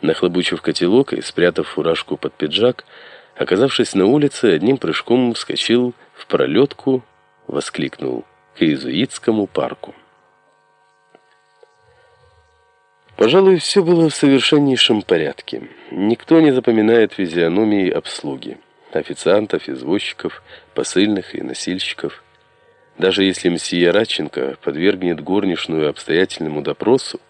Нахлобучив котелок и спрятав фуражку под пиджак, оказавшись на улице, одним прыжком вскочил в пролетку, воскликнул к иезуитскому парку. Пожалуй, все было в совершеннейшем порядке. Никто не запоминает физиономии обслуги. Официантов, извозчиков, посыльных и носильщиков. Даже если мсье Радченко подвергнет горничную обстоятельному допросу,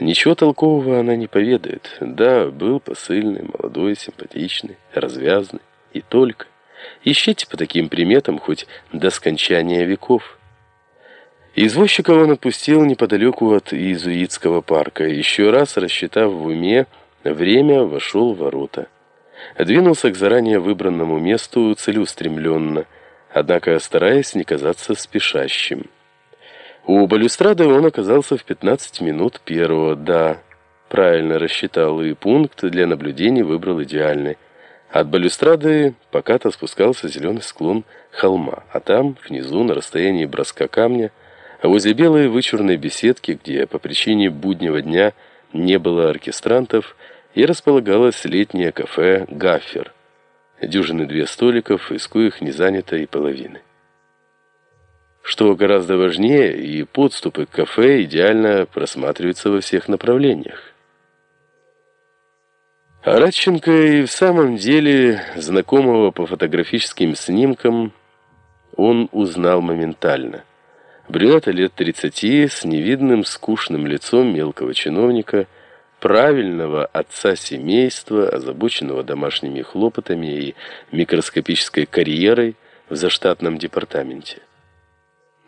Ничего толкового она не поведает. Да, был посыльный, молодой, симпатичный, развязный. И только. Ищите по таким приметам хоть до скончания веков. Извозчика он отпустил неподалеку от иезуитского парка. Еще раз, рассчитав в уме, время вошел в ворота. Двинулся к заранее выбранному месту целеустремленно, однако стараясь не казаться спешащим. У балюстрады он оказался в 15 минут первого, да, правильно рассчитал, и пункт для наблюдений выбрал идеальный. От балюстрады покато спускался зеленый склон холма, а там, внизу, на расстоянии броска камня, возле белой вычурной беседки, где по причине буднего дня не было оркестрантов, и располагалось летнее кафе «Гаффер». Дюжины две столиков, из коих не занято и половины. Что гораздо важнее, и подступы к кафе идеально просматриваются во всех направлениях. А Радченко и в самом деле, знакомого по фотографическим снимкам, он узнал моментально. Брюнета лет 30 с невидным скучным лицом мелкого чиновника, правильного отца семейства, озабоченного домашними хлопотами и микроскопической карьерой в заштатном департаменте.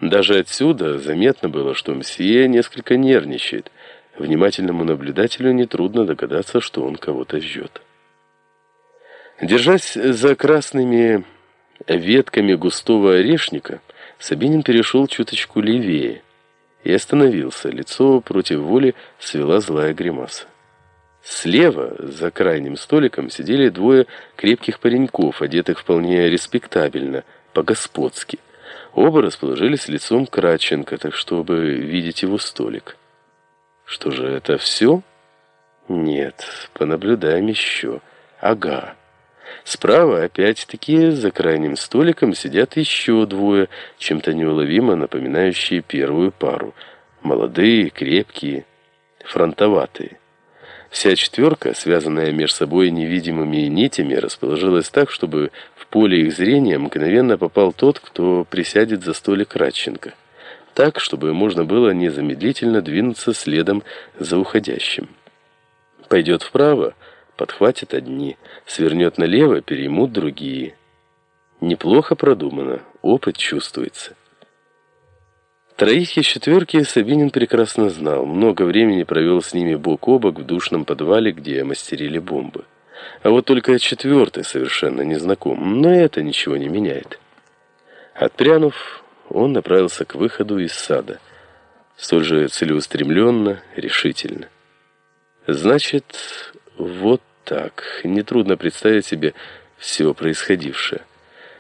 Даже отсюда заметно было, что мсье несколько нервничает. Внимательному наблюдателю нетрудно догадаться, что он кого-то ждет. Держась за красными ветками густого орешника, Сабинин перешел чуточку левее и остановился. Лицо против воли свела злая гримаса. Слева, за крайним столиком, сидели двое крепких пареньков, одетых вполне респектабельно, по-господски. Оба расположились лицом к Радченко, так чтобы видеть его столик. Что же, это все? Нет, понаблюдаем еще. Ага. Справа, опять-таки, за крайним столиком сидят еще двое, чем-то неуловимо напоминающие первую пару. Молодые, крепкие, фронтоватые. Вся четверка, связанная между собой невидимыми нитями, расположилась так, чтобы поле их зрения мгновенно попал тот, кто присядет за столик Радченко. Так, чтобы можно было незамедлительно двинуться следом за уходящим. Пойдет вправо, подхватит одни, свернет налево, переймут другие. Неплохо продумано, опыт чувствуется. Троих из четверки Сабинин прекрасно знал. Много времени провел с ними бок о бок в душном подвале, где мастерили бомбы. А вот только четвертый совершенно не знаком, но это ничего не меняет. Отпрянув, он направился к выходу из сада, столь же целеустремленно, решительно. Значит, вот так. Нетрудно представить себе все происходившее.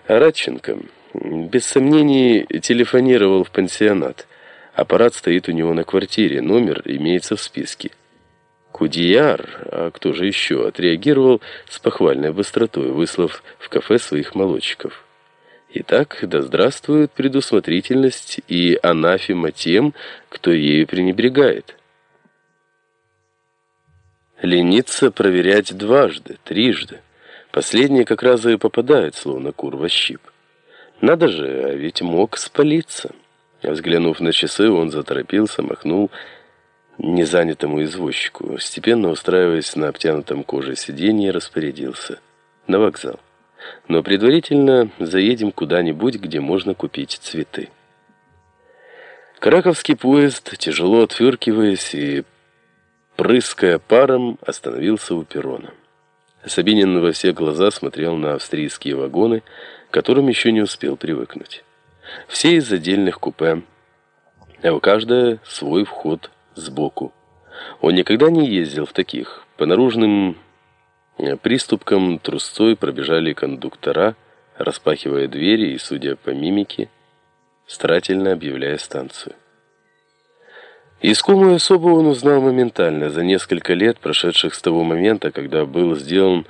А Радченко, без сомнений, телефонировал в пансионат. Аппарат стоит у него на квартире, номер имеется в списке. Кудияр, а кто же еще, отреагировал с похвальной быстротой, выслав в кафе своих молодчиков. Итак, да здравствует предусмотрительность и анафема тем, кто ею пренебрегает. Лениться проверять дважды, трижды. Последние как раз и попадают, словно кур во щип. Надо же, а ведь мог спалиться. Взглянув на часы, он заторопился, махнул незанятому извозчику, степенно устраиваясь на обтянутом коже сиденье, распорядился. На вокзал. Но предварительно заедем куда-нибудь, где можно купить цветы. Краковский поезд, тяжело отфыркиваясь и прыская паром, остановился у перрона. Сабинин во все глаза смотрел на австрийские вагоны, к которым еще не успел привыкнуть. Все из отдельных купе, а у каждого свой вход сбоку. Он никогда не ездил в таких. По наружным э, приступкам трусцой пробежали кондуктора, распахивая двери и, судя по мимике, старательно объявляя станцию. Искомую особу он узнал моментально, за несколько лет, прошедших с того момента, когда был сделан